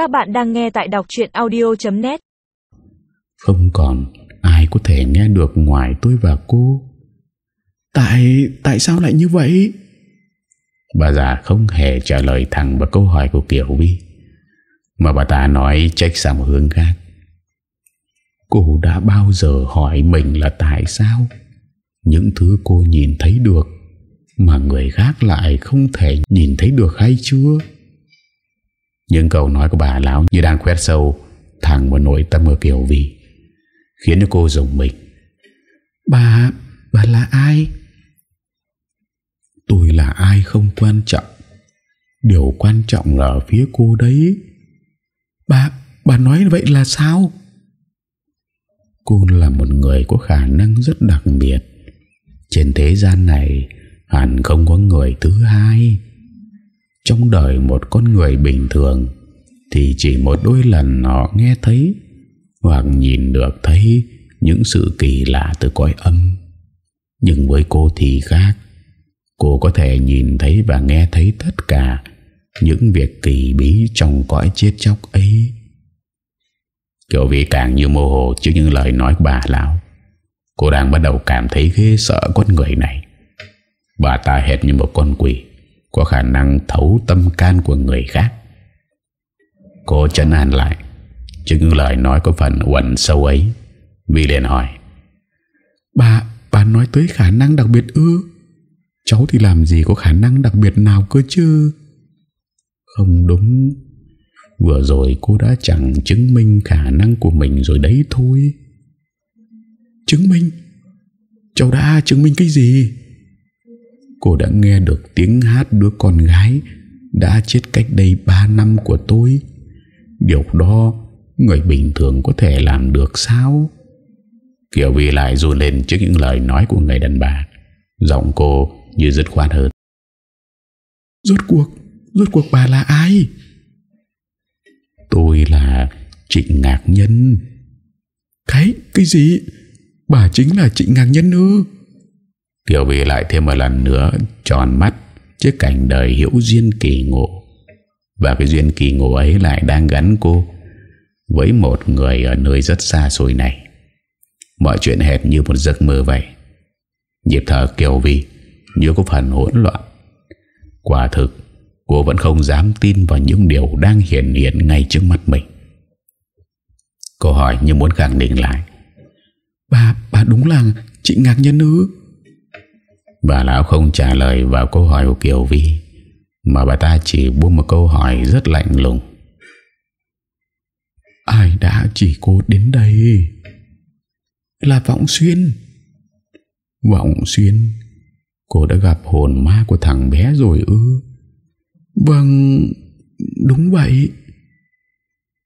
Các bạn đang nghe tại đọc chuyện audio.net Không còn ai có thể nghe được ngoài tôi và cô. Tại, tại sao lại như vậy? Bà già không hề trả lời thẳng vào câu hỏi của Kiều Vi Mà bà ta nói trách sang một hướng khác. Cô đã bao giờ hỏi mình là tại sao? Những thứ cô nhìn thấy được Mà người khác lại không thể nhìn thấy được hay chưa Những câu nói của bà lão như đang khoét sâu Thẳng vào nội tâm của Kiều Vi Khiến cho cô dùng mình. Bà, bà là ai? Tôi là ai không quan trọng. Điều quan trọng là ở phía cô đấy. Bà, bà nói vậy là sao? Cô là một người có khả năng rất đặc biệt. Trên thế gian này Hẳn không có người thứ hai trong đời một con người bình thường, Thì chỉ một đôi lần họ nghe thấy Hoặc nhìn được thấy Những sự kỳ lạ từ cõi âm. Nhưng với cô thì khác. Cô có thể nhìn thấy và nghe thấy tất cả Những việc kỳ bí trong cõi chết chóc ấy. Kiểu vì càng như mô hồ trước những lời nói của bà lão. Cô đang bắt đầu cảm thấy ghê sợ con người này. Bà ta hệt như một con quỷ. Có khả năng thấu tâm can của người khác. Cô chân an lại Trước những lời nói có phần quẩn sâu ấy. Vi liền hỏi Bà, bà nói tới khả năng đặc biệt ư? Cháu thì làm gì có khả năng đặc biệt nào cơ chứ? Không đúng. Vừa rồi cô đã chẳng chứng minh khả năng của mình rồi đấy thôi. Chứng minh? Cháu đã chứng minh cái gì? Cô đã nghe được tiếng hát đứa con gái Đã chết cách đây 3 năm của tôi. Điều đó Người bình thường có thể làm được sao? Kiều Vi lại run lên trước những lời nói của người đàn bà. Giọng cô như dứt khoát hơn. Rốt cuộc Rốt cuộc bà là ai? Tôi là Trịnh Ngạc Nhân. Cái, cái gì? Bà chính là Trịnh Ngạc Nhân ư? Kiều Vi lại thêm một lần nữa Tròn mắt Trước cảnh đời hiểu duyên kỳ ngộ. Và cái duyên kỳ ngộ ấy lại đang gắn cô Với một người ở nơi rất xa xôi này. Mọi chuyện hẹp như một giấc mơ vậy. Nhịp thở Kiều Vi Như có phần hỗn loạn. Quả thực Cô vẫn không dám tin vào những điều đang hiện hiện ngay trước mắt mình. Cô hỏi như muốn khẳng định lại. Bà, bà đúng là chị ngạc nhân ư? Bà lão không trả lời vào câu hỏi của Kiều Vi Mà bà ta chỉ buông một câu hỏi rất lạnh lùng. Ai đã chỉ cô đến đây? Là Vọng Xuyên. Vọng Xuyên Cô đã gặp hồn ma của thằng bé rồi ư? Vâng Đúng vậy.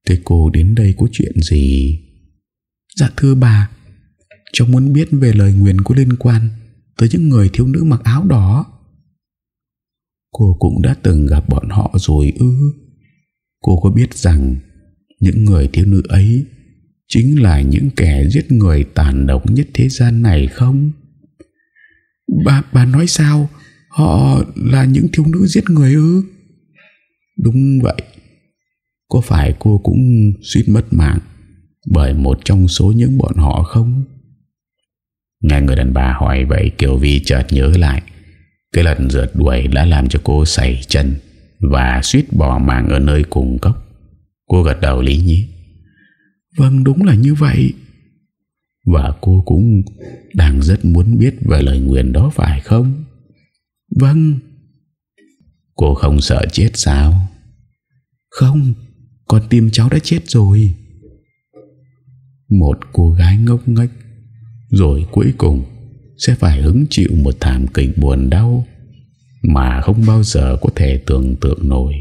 Thế cô đến đây có chuyện gì? Dạ thưa bà Cháu muốn biết về lời nguyền có liên quan Tới những người thiếu nữ mặc áo đỏ. Cô cũng đã từng gặp bọn họ rồi ư? Cô có biết rằng Những người thiếu nữ ấy Chính là những kẻ giết người tàn độc nhất thế gian này không? Bà, bà nói sao? Họ là những thiếu nữ giết người ư? Đúng vậy. Có phải cô cũng suýt mất mạng Bởi một trong số những bọn họ không? Nghe người đàn bà hỏi vậy Kiều Vi chợt nhớ lại. Cái lần rượt đuổi đã làm cho cô xảy chân Và suýt bỏ mạng ở nơi cùng cốc Cô gật đầu lý nhí. Vâng đúng là như vậy. Và cô cũng đang rất muốn biết về lời nguyện đó phải không? Vâng. Cô không sợ chết sao? Không Con tim cháu đã chết rồi. Một cô gái ngốc nghếch rồi cuối cùng, Sẽ phải hứng chịu một thảm kịch buồn đau Mà không bao giờ có thể tưởng tượng nổi.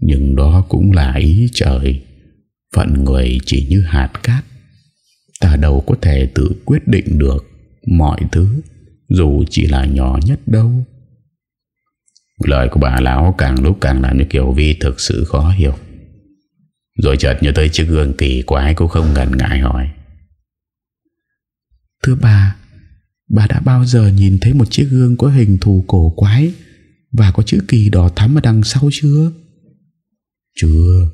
Nhưng đó cũng là ý trời. Phận người chỉ như hạt cát. Ta đâu có thể tự quyết định được Mọi thứ, Dù chỉ là nhỏ nhất đâu. Lời của bà lão càng lúc càng làm cho Kiều Vi thực sự khó hiểu. Rồi chợt nhớ tới chiếc gương kỳ quái cũng không ngần ngại hỏi. Thưa bà Bà đã bao giờ nhìn thấy một chiếc gương có hình thù cổ quái Và có chữ kỳ đỏ thắm ở đằng sau chưa? Chưa,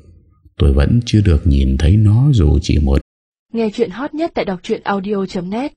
Tôi vẫn chưa được nhìn thấy nó dù chỉ một Nghe chuyện hot nhất tại đọc audio.net